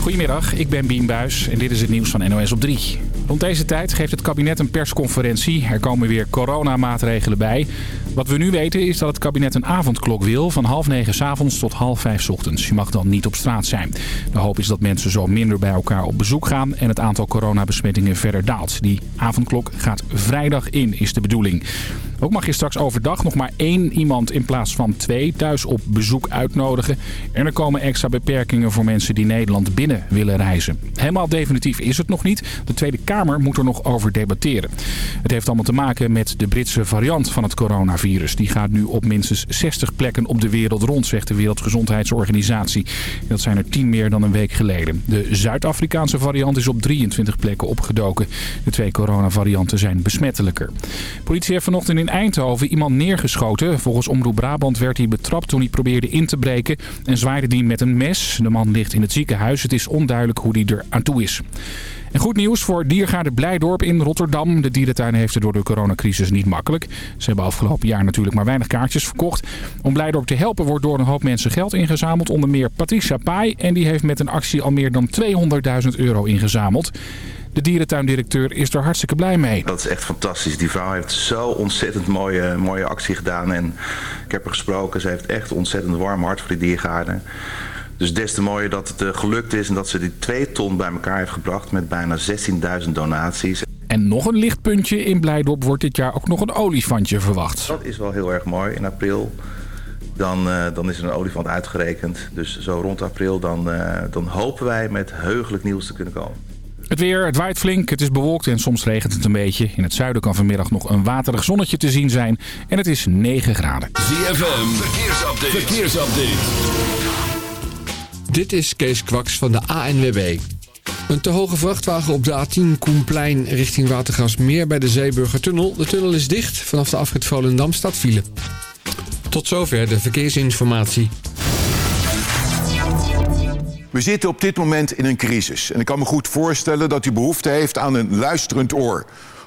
Goedemiddag, ik ben Bien Buis en dit is het nieuws van NOS op 3. Rond deze tijd geeft het kabinet een persconferentie. Er komen weer coronamaatregelen bij. Wat we nu weten is dat het kabinet een avondklok wil... van half negen s avonds tot half vijf ochtends. Je mag dan niet op straat zijn. De hoop is dat mensen zo minder bij elkaar op bezoek gaan... en het aantal coronabesmettingen verder daalt. Die avondklok gaat vrijdag in, is de bedoeling. Ook mag je straks overdag nog maar één iemand in plaats van twee thuis op bezoek uitnodigen. En er komen extra beperkingen voor mensen die Nederland binnen willen reizen. Helemaal definitief is het nog niet. De Tweede Kamer moet er nog over debatteren. Het heeft allemaal te maken met de Britse variant van het coronavirus. Die gaat nu op minstens 60 plekken op de wereld rond, zegt de Wereldgezondheidsorganisatie. Dat zijn er 10 meer dan een week geleden. De Zuid-Afrikaanse variant is op 23 plekken opgedoken. De twee coronavarianten zijn besmettelijker. Politie heeft vanochtend in Eindhoven iemand neergeschoten. Volgens Omroep Brabant werd hij betrapt toen hij probeerde in te breken en zwaaide hij met een mes. De man ligt in het ziekenhuis. Het is onduidelijk hoe hij er aan toe is. En goed nieuws voor Diergaarde Blijdorp in Rotterdam. De dierentuin heeft het door de coronacrisis niet makkelijk. Ze hebben afgelopen jaar natuurlijk maar weinig kaartjes verkocht. Om Blijdorp te helpen wordt door een hoop mensen geld ingezameld. Onder meer Patricia Pai. En die heeft met een actie al meer dan 200.000 euro ingezameld. De dierentuindirecteur is er hartstikke blij mee. Dat is echt fantastisch. Die vrouw heeft zo ontzettend mooie, mooie actie gedaan. En ik heb haar gesproken. Ze heeft echt ontzettend warm hart voor die diergaarden. Dus des te mooier dat het gelukt is en dat ze die twee ton bij elkaar heeft gebracht met bijna 16.000 donaties. En nog een lichtpuntje in Blijdorp wordt dit jaar ook nog een olifantje verwacht. Dat is wel heel erg mooi in april. Dan, uh, dan is er een olifant uitgerekend. Dus zo rond april dan, uh, dan hopen wij met heugelijk nieuws te kunnen komen. Het weer, het waait flink, het is bewolkt en soms regent het een beetje. In het zuiden kan vanmiddag nog een waterig zonnetje te zien zijn. En het is 9 graden. ZFM, verkeersupdate. verkeersupdate. Dit is Kees Kwaks van de ANWB. Een te hoge vrachtwagen op de A10 Koenplein richting Watergasmeer bij de Zeeburgertunnel. De tunnel is dicht. Vanaf de afrit Volendam staat file. Tot zover de verkeersinformatie. We zitten op dit moment in een crisis. En ik kan me goed voorstellen dat u behoefte heeft aan een luisterend oor.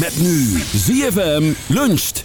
Met nu ZFM luncht.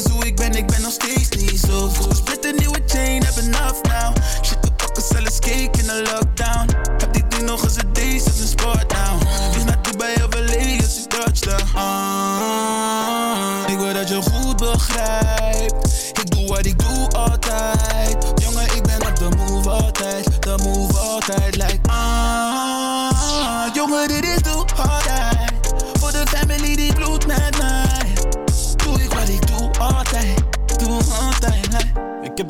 Hoe ik ben, ik ben nog steeds niet zo goed. Split een nieuwe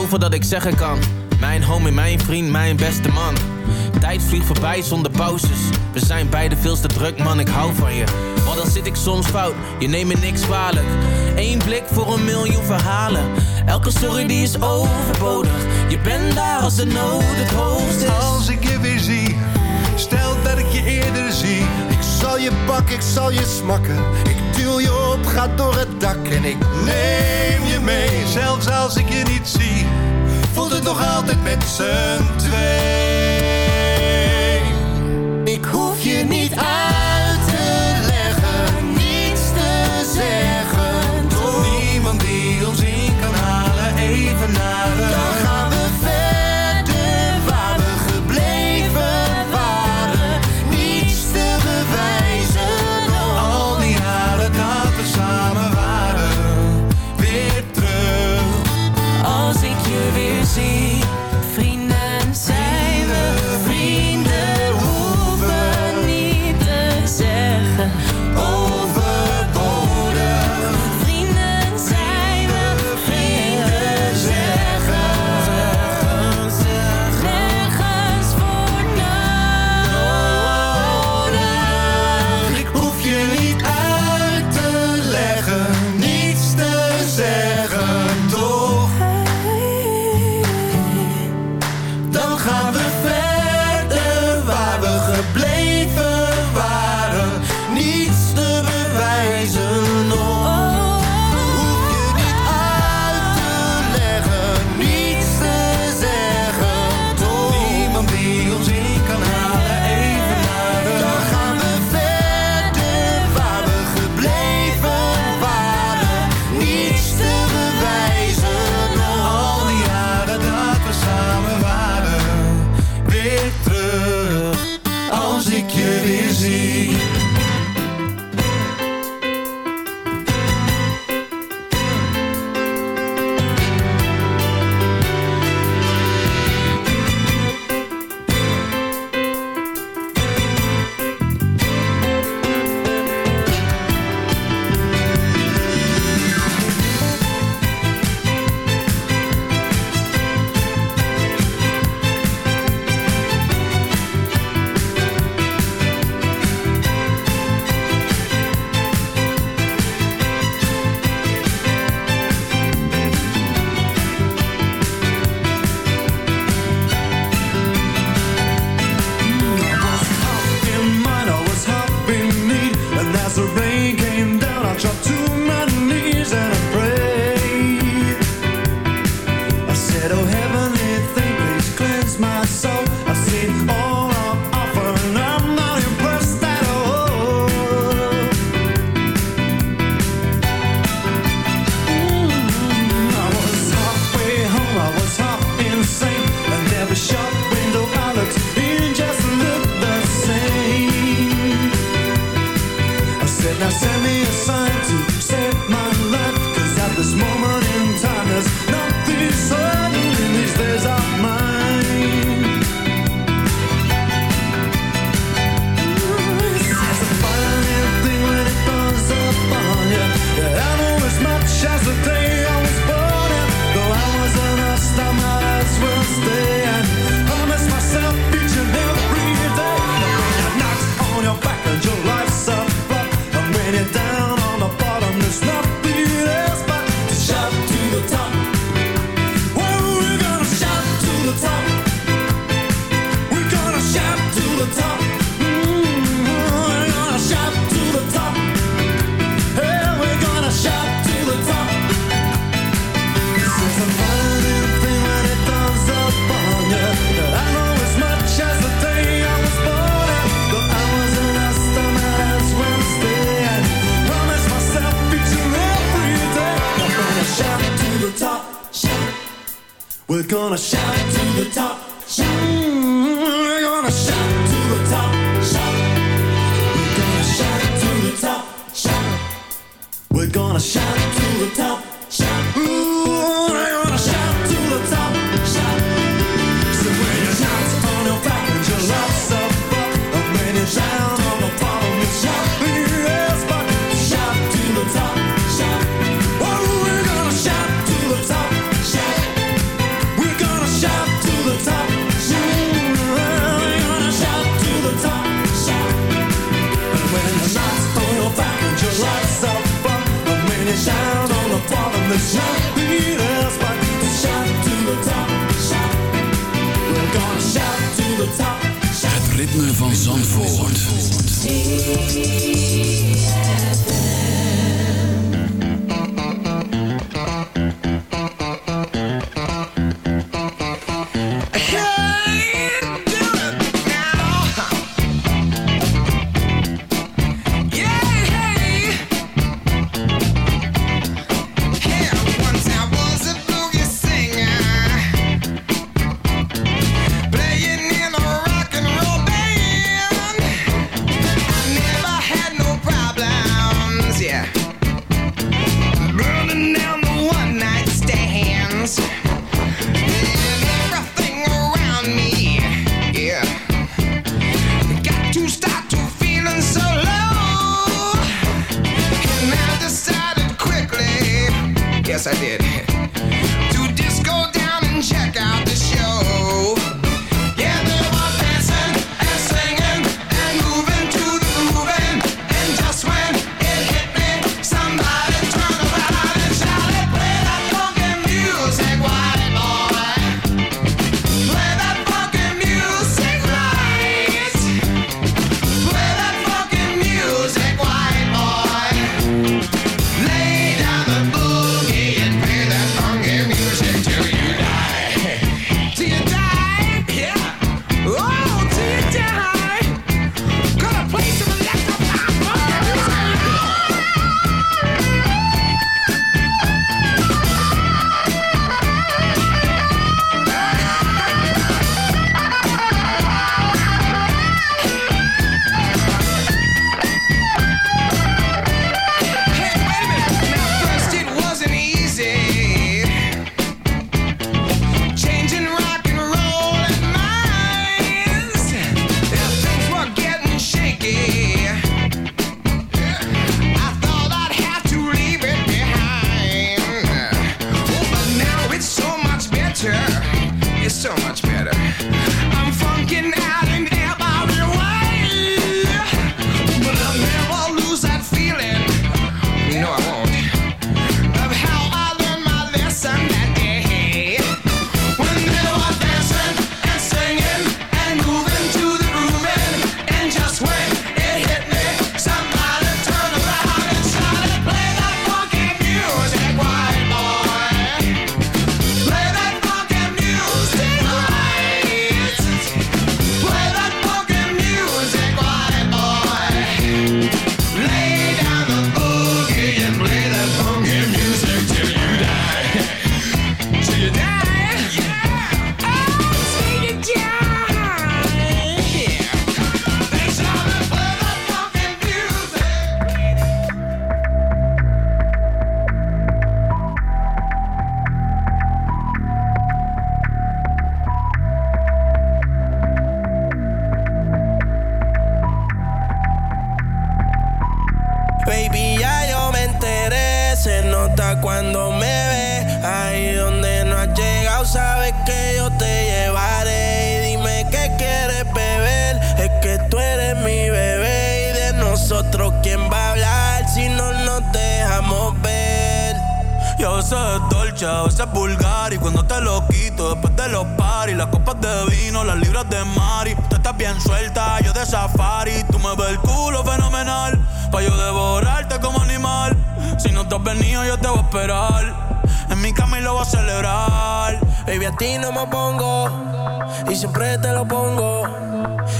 zoveel dat ik zeggen kan. Mijn homie, mijn vriend, mijn beste man. Tijd vliegt voorbij zonder pauzes. We zijn beide veel te druk, man, ik hou van je. Want dan zit ik soms fout, je neemt me niks kwalijk. Eén blik voor een miljoen verhalen. Elke sorry die is overbodig. Je bent daar als de nood het hoogst is. Als ik je weer zie, stel dat ik je eerder zie. Ik zal je pakken, ik zal je smakken. Ik duw je op, ga door dak en ik neem je mee. Zelfs als ik je niet zie, voelt het nog altijd met z'n twee.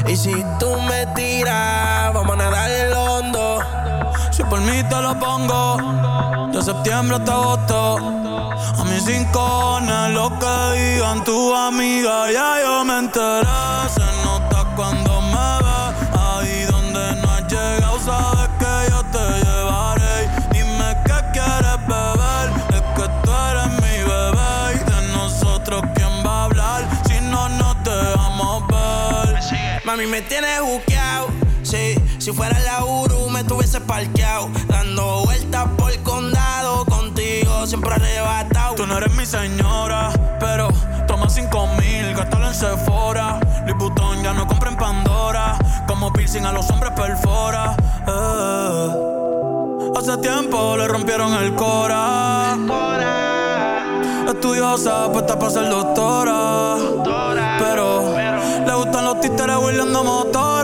Y si tú me tiras, vamos a nadar el hondo. Si por mí te lo pongo, de septiembre hasta agosto. A mis cinco lo que digan tu amiga, ya yo me enteré. Se nota cuando veces parqueado, dando vueltas por el condado, contigo siempre arrebatado. Tú no eres mi señora, pero toma cinco mil, gastalo en Sephora. Liputón ya no compra en Pandora, como piercing a los hombres perfora. Eh. Hace tiempo le rompieron el cora. El cora. Estudiosa, puesta para ser doctora. doctora pero, pero, le gustan los títeres huirleando motor